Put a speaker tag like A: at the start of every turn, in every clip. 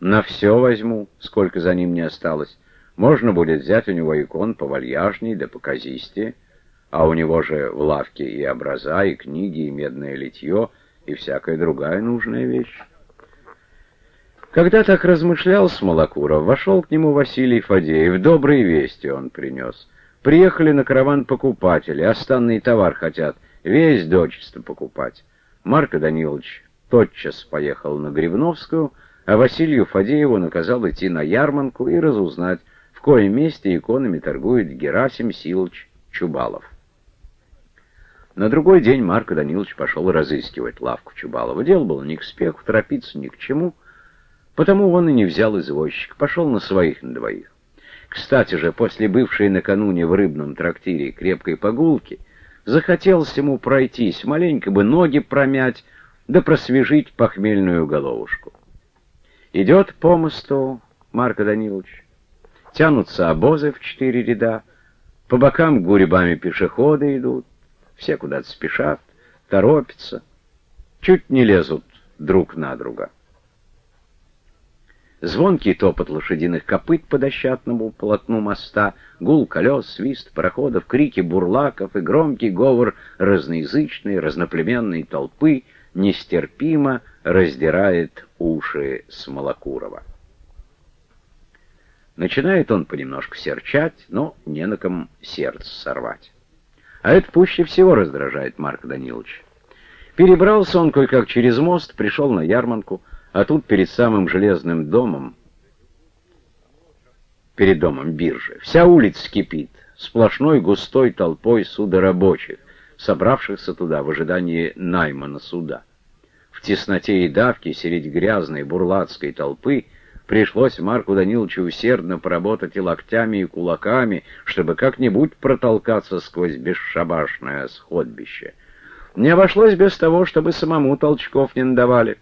A: На все возьму, сколько за ним не осталось. Можно будет взять у него икон повальяжней да показистее, а у него же в лавке и образа, и книги, и медное литье, и всякая другая нужная вещь. Когда так размышлял Смолокуров, вошел к нему Василий Фадеев. Добрые вести он принес. Приехали на караван покупатели, останный товар хотят, весь дочество покупать. Марко Данилович тотчас поехал на Грибновскую, а Василию Фадееву наказал идти на ярманку и разузнать, в коем месте иконами торгует Герасим Силыч Чубалов. На другой день Марко Данилович пошел разыскивать лавку Чубалова. Дело было не к спеху, торопиться ни к чему — Потому он и не взял извозчик, пошел на своих на двоих. Кстати же, после бывшей накануне в рыбном трактире крепкой погулки, захотелось ему пройтись, маленько бы ноги промять, да просвежить похмельную головушку. Идет по мосту Марко Данилович. Тянутся обозы в четыре ряда, по бокам гурьбами пешеходы идут, все куда-то спешат, торопятся, чуть не лезут друг на друга. Звонкий топот лошадиных копыт по дощатному полотну моста, гул колес, свист пароходов, крики бурлаков и громкий говор разноязычной, разноплеменной толпы нестерпимо раздирает уши Смолокурова. Начинает он понемножку серчать, но не на ком сердце сорвать. А это пуще всего раздражает Марк Данилович. Перебрался он кое-как через мост, пришел на ярманку, а тут перед самым железным домом, перед домом биржи, вся улица кипит, сплошной густой толпой судорабочих, собравшихся туда в ожидании найма на суда. В тесноте и давке среди грязной бурлацкой толпы пришлось Марку Даниловичу усердно поработать и локтями, и кулаками, чтобы как-нибудь протолкаться сквозь бесшабашное сходбище. Не обошлось без того, чтобы самому толчков не надавали.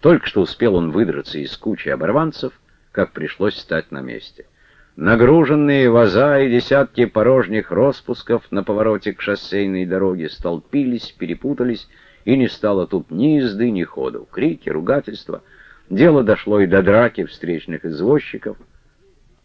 A: Только что успел он выдраться из кучи оборванцев, как пришлось стать на месте. Нагруженные ваза и десятки порожних распусков на повороте к шоссейной дороге столпились, перепутались, и не стало тут ни езды, ни ходу. Крики, ругательства. Дело дошло и до драки встречных извозчиков.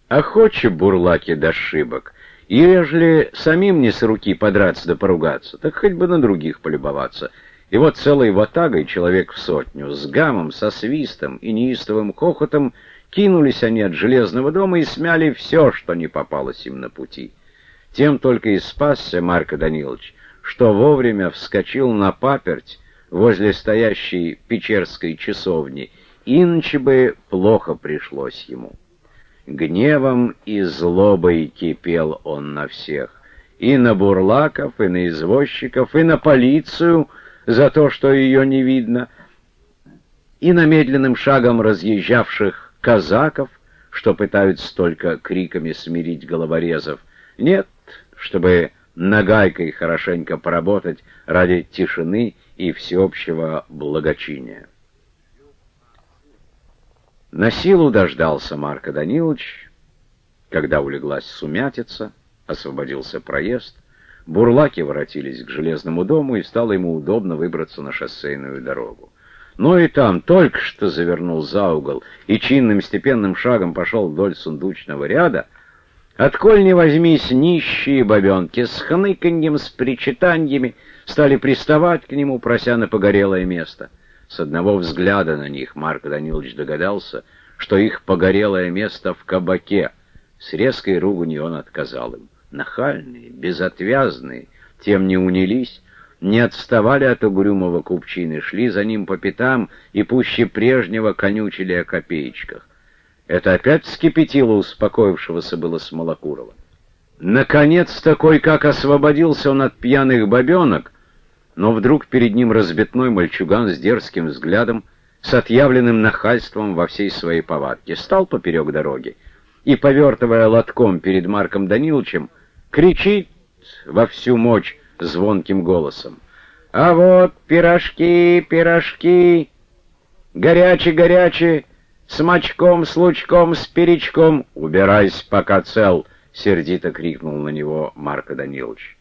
A: Охоче бурлаки до шибок. И ежели самим не с руки подраться да поругаться, так хоть бы на других полюбоваться — и вот целой ватагой, человек в сотню, с гамом, со свистом и неистовым хохотом кинулись они от железного дома и смяли все, что не попалось им на пути. Тем только и спасся Марко Данилович, что вовремя вскочил на паперть возле стоящей печерской часовни, иначе бы плохо пришлось ему. Гневом и злобой кипел он на всех, и на бурлаков, и на извозчиков, и на полицию — за то, что ее не видно, и на медленным шагом разъезжавших казаков, что пытаются только криками смирить головорезов. Нет, чтобы нагайкой хорошенько поработать ради тишины и всеобщего благочиния. На силу дождался Марко Данилович, когда улеглась сумятица, освободился проезд, Бурлаки воротились к железному дому, и стало ему удобно выбраться на шоссейную дорогу. Но и там только что завернул за угол и чинным степенным шагом пошел вдоль сундучного ряда, отколь не возьмись нищие бабенки с хныканьем, с причитаниями, стали приставать к нему, прося на погорелое место. С одного взгляда на них Марк Данилович догадался, что их погорелое место в кабаке. С резкой руганью он отказал им нахальные, безотвязные, тем не унились, не отставали от угрюмого купчины, шли за ним по пятам и пуще прежнего конючили о копеечках. Это опять вскипятило успокоившегося было Смолокурова. Наконец, такой как освободился он от пьяных бабенок, но вдруг перед ним разбитной мальчуган с дерзким взглядом, с отъявленным нахальством во всей своей повадке, стал поперек дороги и, повертывая лотком перед Марком Даниловичем, кричит во всю мощь звонким голосом. «А вот пирожки, пирожки, горячие-горячие, с мочком, с лучком, с перечком, убирайся, пока цел!» — сердито крикнул на него Марко Данилович.